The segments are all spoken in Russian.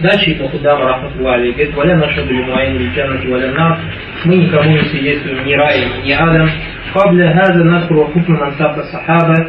Дальше Ибн Худам, рахматуллахи, говорит, валя наша билимуайн лиджанати валя нар, мы никому не свидетельствуем ни раем, ни адом. قبل هذا نذكر حكم من سب الصحابة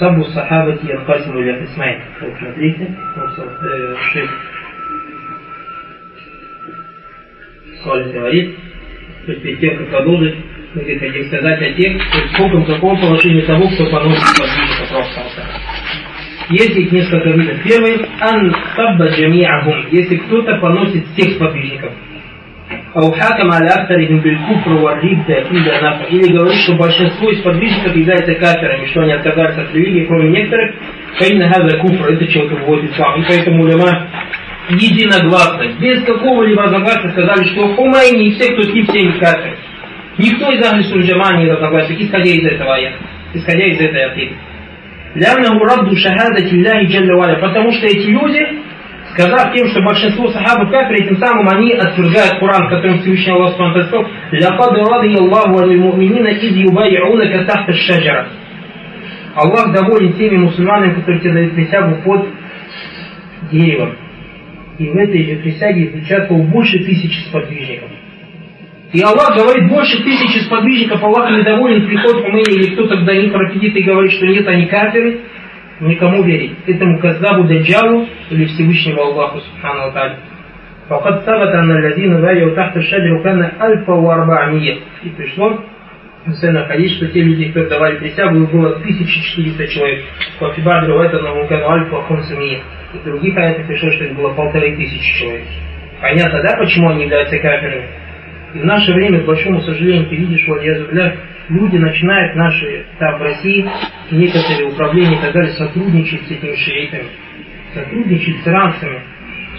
سب الصحابة ينقسم إلى قسمين. Вот смотрите, вот, шейх Соль говорит, то есть перед тем, как продолжить, мы хотим сказать о тех, то есть сколько, каком положении того, кто поносит подвижника просто есть их несколько видов. Первый – ан табба джами'ахум, если кто-то поносит всех сподвижников. Ау хакам аля ахтарихим биль куфру ва ридда инда нафа. Или говорит, что большинство из подвижников является каферами, что они отказались от религии, кроме некоторых, фаинна хаза куфр, это человек выводит ислам. И поэтому улема единогласно, без какого-либо разногласия сказали, что Хумайни и все, кто с ним, все не каферы. Никто из Ахли Сульджама не разногласен, исходя из этого аята, исходя из этой ответа. Лямна урадду шахадати Аллахи Джалля Валя, потому что эти люди, сказав тем, что большинство сахабов кафиры, тем самым они отвергают Коран, которым Всевышний Аллах сказал, «Лякад ради Аллаху аль муминина из юбай'унака тахта шаджара». Аллах доволен теми мусульманами, которые тебе присягу под деревом. И в этой же присяге участвовал больше тысячи сподвижников. И Аллах говорит, больше тысячи сподвижников, Аллах недоволен, приходит ко мне, или кто-то до них профидит и говорит, что нет, они кафиры, никому верить. Этому казабу даджалу или Всевышнему Аллаху Субхану Тали. فقد ثبت أن الذين بايعوا تحت الشجرة كان ألف وأربعمية. И пришло Сына Хадис, что те люди, кто давали присягу, их было 1400 человек. По Фибадру это на Мукану Альфа Хунсамия. И в других аятах пришло, что их было полторы тысячи человек. Понятно, да, почему они являются кафирами? И в наше время, к большому сожалению, ты видишь, вот я люди начинают наши, там в России, некоторые управления и так далее, сотрудничать с этими шиитами, сотрудничать с иранцами,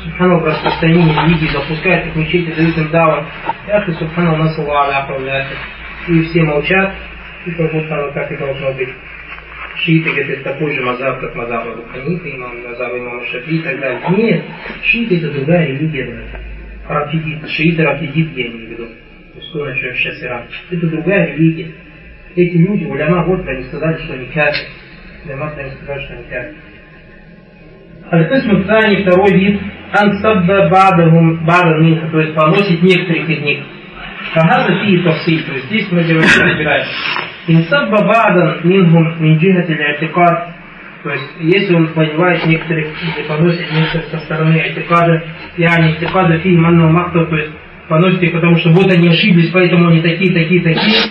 Субхану распространение религии, запускают их мечети, дают им давать. Яхи Субхану нас Аллах И все молчат, и как будто оно так и должно быть. Шииты говорят, это такой же мазаб, как мазаб Абу Ханифа, имам, мазаб имама Шафи и так далее. Нет, шииты это другая религия, брат. Рафидит, шииты рафидит, я имею в виду. То есть то, на чем сейчас Иран. Это другая религия. Эти люди, уляма вот они сказали, что они кафир. Уляма они сказали, что они кафир. Аль-Кисм Тани, второй вид, ансабба бадахум бадан минха, то есть поносить некоторых из них. Фагаза фи тафсиль, то есть здесь мы говорим, разбираем. Инсабба бадан минхум мин джихати л'атикад, то есть, если он понимает если поносит некоторые со стороны атикада, я не атикада фильм манна махта, то есть, поносит их потому, что вот они ошиблись, поэтому они такие, такие, такие.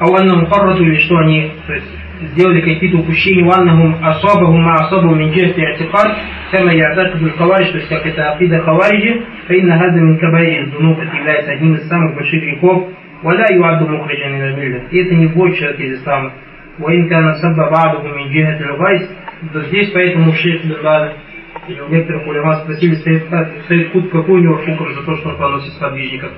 А ванна мухаррату, или что они, то есть, сделали какие-то упущения, ваннахум асабахум асабу мин джефти атикад, кама яатаку буль хавариш, то есть, как это акида хавариджи, фаинна хазда мин кабаир, дунук, это является одним из самых больших грехов, валя юадду мухриджан и это не будет человек из ислама. وإن كان سب بعضهم من جهة الغيث, то здесь поэтому шейх Бенбада или у некоторых улема спросили Саид Кут, какой у него хуком за то, что он поносит сподвижников.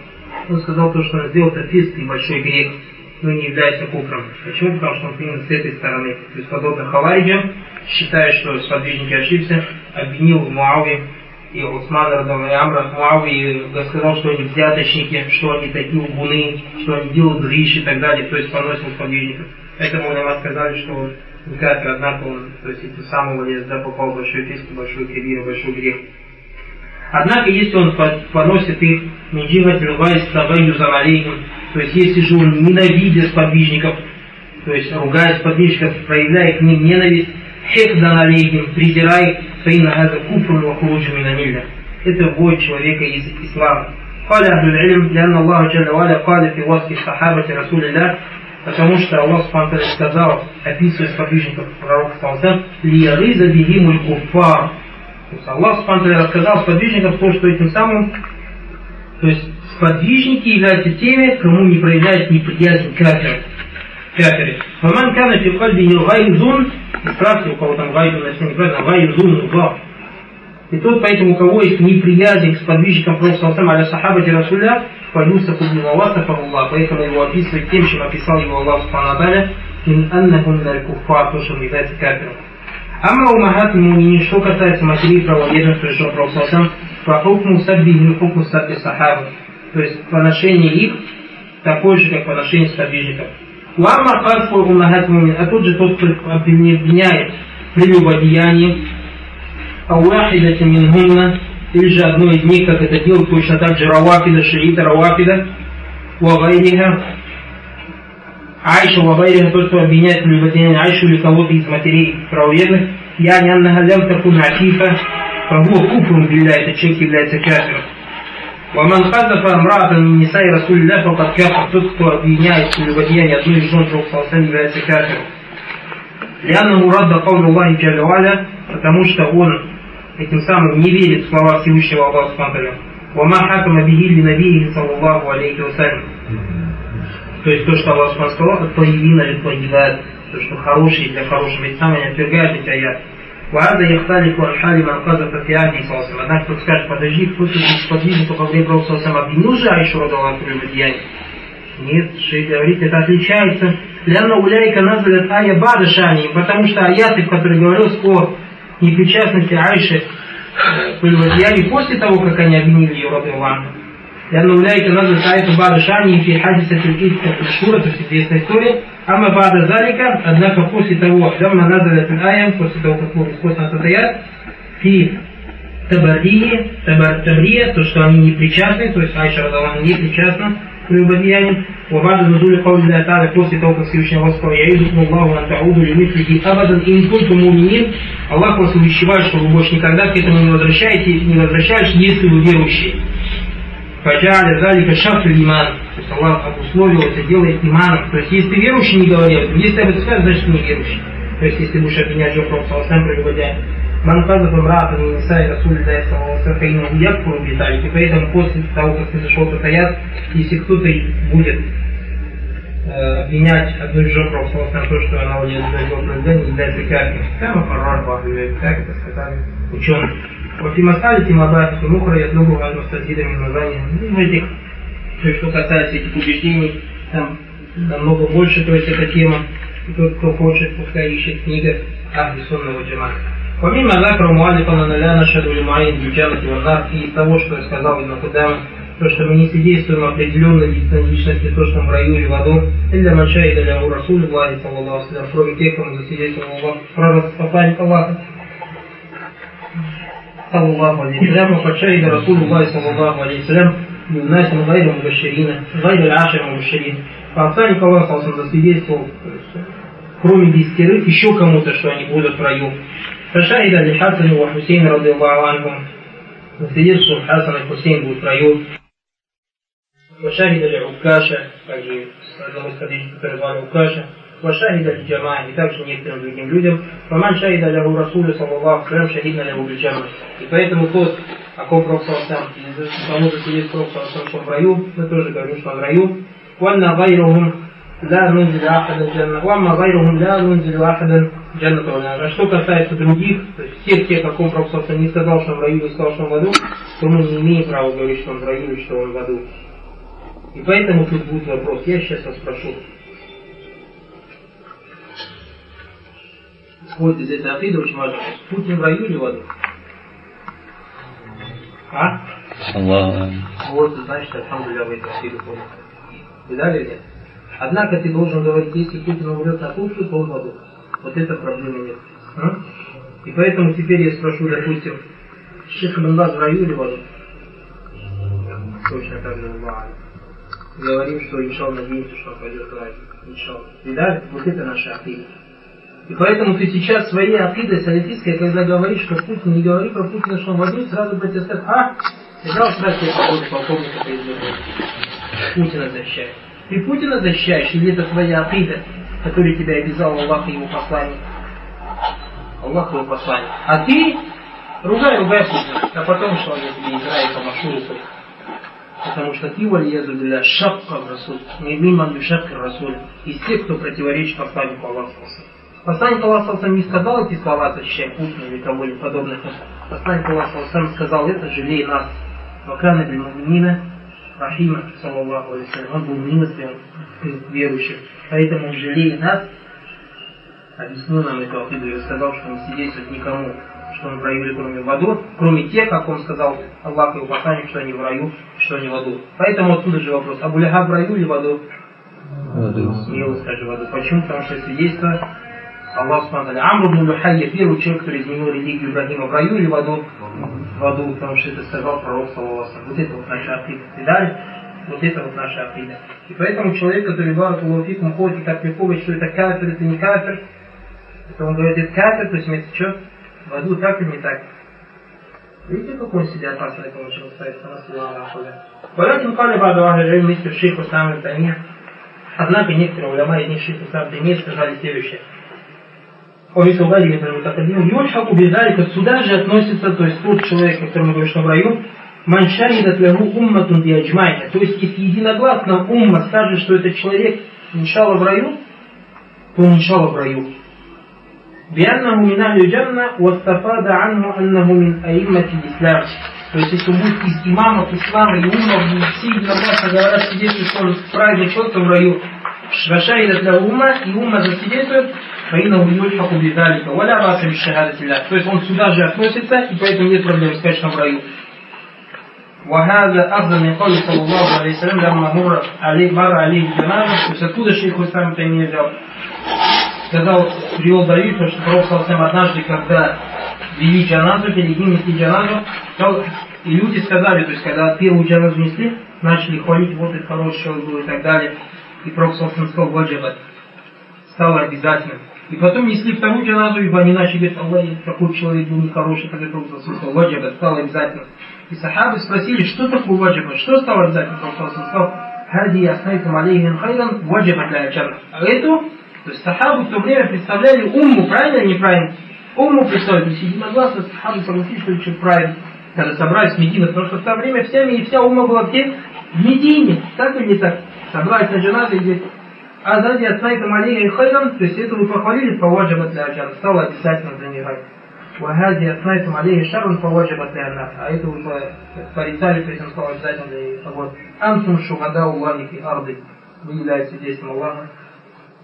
Он сказал то, что он сделал это фист и большой грех, но не является куфром. Почему? Потому что он именно с этой стороны. То есть подобно Хавариджам, считая, что сподвижники ошибся, обвинил Муави и Усмана и Амра Муави сказал, что они взяточники, что они такие угуны, что они делают гриш и так далее, то есть поносил сподвижников. Поэтому нам сказали, что он не кафир, однако он, то есть из самого лезда попал в большой фиск, большой кибир, большой грех. Однако, если он поносит их, Минджима Тилвайс Савайюзам Алейхим, то есть если же он ненавидит сподвижников, то есть ругает сподвижников, проявляя к ним ненависть, Хекдан Алейхим, презирай, фаина хаза куфрун вахруджу минамилля. Это вводит человека из ислама. قال أهل العلم لأن الله جل وعلا قال في وصف صحابة رسول الله Потому что Аллах Субхану сказал, описывая сподвижников пророка Салсам, «Лияриза бигимуль куфар». То есть Аллах Субхану рассказал сподвижникам то, что этим самым, то есть сподвижники являются теми, кому не проявляет неприязнь кафир. Кафиры. Фаман кана фи кальби гайзун, исправьте, у кого там гайзун, если неправильно, гайзун, зло. И тот, поэтому, у кого есть неприязнь к сподвижникам пророка аля а сахабати Расуля, фаюсаку бинавасафа Аллах, поэтому его описывает тем, чем описал его Аллах Субхану Аталя, мин аннахум даль куфар, то, что является кафиром. Ама умахат муминин, ну, что касается матерей есть служителей пророка Сасам, по хукму сабби и хукму сабби сахабы. То есть поношение их такое же, как поношение сподвижников. Уамма хасфу умахат мумин, а тут же тот, кто обвиняет прелюбодеяние, а уахидати минхунна, или же одной из них, как это делают точно так же Равафида, Шиита, Равафида, Уагайриха, Айша, Уагайриха, то, что обвиняет в любодеянии Айшу или кого-то из матерей правоверных, я не аннагалям такун афифа, фагуа куфрун билля, этот человек является кафиром. Ваман хазафа амраатан мин нисай расулилля факат кафир, тот, кто обвиняет в любодеянии одной из жен Пророка является кафиром. Лианна радда каулю Аллахи Джалюаля, потому что он этим самым не верит в слова Всевышнего Аллаха Субтитры. Вама хакама бихи ли набии саллаллаху алейхи вассалям. То есть то, что Аллах Субтитры сказал, это твоевина или твоеват, то, что хороший для хорошего, ведь сам не отвергает эти аяты. وهذا يختلف عن حال من قذف في عهده صلى الله عليه وسلم. Однако кто скажет, подожди, кто-то сподвижен, только во время Пророка Салсам обвинил же Айшу Радаллаху прелюбодеяние. Нет, шейх говорит, это отличается. Ляна уляйка назалят ая бада шани, потому что аяты, в которых говорилось о непричастности Айши к прелюбодеянию после того, как они обвинили ее Радаллаху. لأن أولئك نزلت آية بعد شأنه في حادثة الإفك المشهورة في известной истории. أما بعد ذلك, однако после того, لما نزلت الآية, после того, как был использован этот аят, في табарии, табар, табрия, то, что они не причастны, то есть Айша Радаллаху не причастна слюбодеянием. Вабаду зазули каулля тара после того, как Всевышний Аллах сказал, я изукну Аллаху на тауду лимитлихи абадан и инкульту муминин. Аллах вас увещевает, что вы больше никогда к этому не возвращаете, не возвращаешь, если вы верующие. Фаджаля залика шафту иман. То есть Аллах обусловил это, делает иманом. То есть если ты верующий, не говори об этом. Если об этом скажешь, значит ты не верующий. То есть если будешь обвинять Джофром Саласам, прелюбодяем, прелюбодяя. Ман каза бамрата Ниса и Расуль Дай Саласам Фаину Якфуру Биталик. И поэтому после того, как ты зашел этот аят, если кто-то будет обвинять одну из жен Пророка то, что она владеет прелюбодянием, не является кафиром. Прямо Фаррар Бахлюет, как это сказали ученые. وفي مسألة مباحث أخرى يطلبها المستزيد من названия ну, этих, то есть, что касается этих убеждений, там намного больше, то есть эта тема, и тот, кто хочет, пускай ищет книга Ахли Сунного Джамата. Помимо закра Муалифа Наналяна Шадулимаин Джуджанат Варнар и из того, что я сказал Ибн Кудама, то, что мы не свидетельствуем определенной личности, то, что мы в раю или в аду, или Манша и Даля у Расуль Аллахи, саллаллаху кроме тех, кому засвидетельствовал Аллах, посланник Аллаха, صلى الله عليه وسلم وقد شهد رسول الله صلى الله عليه وسلم للناس غير مبشرين غير العاشر مبشرين Посланник Аллаха засвидетельствовал, кроме десятерых, еще кому-то, что они будут в раю. فشهد لحسن وحسين رضي الله عنهم засвидетельствовал Хасан и Хусейн будут в раю. وشهد لعكاشة, также одному из хадисов, который звали Укаша, وشهد الجماعة и также некоторым другим людям. Фаман шахида лягу Расулю, саллаллаху салям, шахидна лягу бельджама. И поэтому тот, о ком Пророк саллаллаху кому засвидетельствует Пророк саллаллаху что в раю, мы тоже говорим, что он в раю. وأن غيرهم لا ننزل أحدا الجنة وأما غيرهم لا ننزل أحدا Я направляю. А что касается других, всех тех, о ком Пророк не сказал, что он в раю, не сказал, что он в аду, то мы не имеем права говорить, что он в раю или что он в аду. И поэтому тут будет вопрос. Я сейчас вас спрошу. Вот из этой акиды очень важно. Путин в раю или в аду? А? Аллах. Вот, значит, Алхамдуля в этой акиде понял. Видали или нет? Однако ты должен говорить, если Путин умрет на кухне, то он в аду. Вот это проблемы нет. А? И поэтому теперь я спрошу, допустим, Шейх Бенбаз в раю или в аду? Точно так же Говорим, что иншалл надеемся, что он пойдет в рай. Иншалл. Видали? Вот это наша акида. И поэтому ты сейчас своей акидой салифистской, когда говоришь, что Путин, не говори про Путина, что он в сразу братья скажут, а, взял сразу тебе погоду полковника. Путина защищаешь. Ты Путина защищаешь, или это твоя акида, которая тебя обязал Аллах и его посланник? Аллах его посланник. А ты ругай, ругай Путина, а потом что я тебе играю по маршруту. Потому что ты, валиязу билля, шапка в Расуль, не мимо шапка в Расуль, из тех, кто противоречит посланнику Аллаха. Посланник Аллаха не сказал эти слова, защищая Путина или кого-нибудь подобных. Посланник Аллаха сказал это, жалей нас. Вакана бимуминина Рахима, саллаллаху алейхи Он был милостивым верующим. Поэтому он жалеет нас, объяснил нам эту акиду и сказал, что он свидетельствует никому, что он в раю или кроме в аду, кроме тех, как он сказал Аллах и его посланник, что они в раю, что они в аду. Поэтому отсюда же вопрос, Абу Ляхаб в раю или в аду? В аду. Смело скажи в аду. Почему? Потому что свидетельство Аллах Субхану Амр ибн Люхайя, первый человек, который изменил религию Ибрахима в раю или в аду? в аду, потому что это сказал пророк Саллаллаху Вот это вот наша акида. Видали? Вот это вот наша акида. И поэтому человек, который Баракулуфикум ходит и так приходит, что это кафир, это не кафир, это он говорит, это кафир, то есть имеется что? В аду так или не так? Видите, как он себя опасный получил, ولكن قال بعض أهل العلم مثل الشيخ Усам Таймия Однако некоторые уляма из них шейх Усам Таймия сказали следующее. ومثل ذلك من المتقدمين يلحق بذلك сюда же относится, то есть тот человек, который мы говорим, что в раю, man шахидат лягу умматун биаджмайна. То есть, если единогласно умма скажет, что этот человек иншалла в раю, то он иншалла в раю. بأنه من أهل الجنة واستفاد عنه أنه من أئمة الإسلام то есть, если он будет из имамов ислама и умов, все единогласно говорят, свидетельствуют, что он правильный человек в раю. Шашаида для ума, и ума засвидетельствует, فإنه يلحق بذلك ولا بأس بشهادة الله. То есть он сюда же относится, и поэтому нет проблем сказать, что в раю. وهذا أخذ من قول صلى الله عليه وسلم لما مر عليه مر عليه الجنازة то есть откуда шейх Ислам Таймия взял сказал, привел Давид, что Пророк Салсам однажды, когда вели джаназу, перед ним несли джаназу, сказал, и люди сказали, то есть когда первую джаназу несли, начали хвалить, вот это хороший человек был и так далее. И Пророк Салсам сказал, ваджабат, стало обязательным. И потом несли вторую джаназу, ибо они начали говорить, какой человек был нехороший, когда Пророк отсутствовал. Ваджаба стал обязательно. И сахабы спросили, что такое ваджаба, что стало обязательно? Пророк сказал, хади яснайтам алейхин хайдан ваджаба для джанна. А эту, то есть сахабы в то время представляли умму, правильно или неправильно? Умму представляли, то есть единогласно сахабы согласились, что это правильно когда собрались в Медину, потому что в то время вся, и вся умма была где? В Медине, так или не так? Собрались на джаназы и Азади Асайтам Алия Хайрам, то есть это вы похвалили, поважиба для Аджан, стало обязательно для него. Вагади Асайтам Алия Шарун, поважиба для Анна, а это вы порицали, при этом стало обязательно для него. А вот. Амсум Шухада Уллахи Арды, вы являетесь свидетелем Аллаха,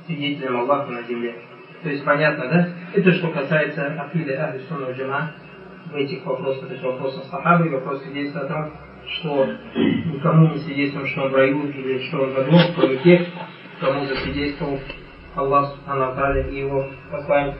свидетелем Аллаха на земле. То есть понятно, да? Это что касается Акиды Ахли Сунна Джама, этих вопросах, то есть вопросов Сахабы, вопрос свидетельства о том, что никому не свидетельствуем, что он в раю или что он в аду, кроме тех, кому засвидетельствовал Аллах Субхану и его посланник.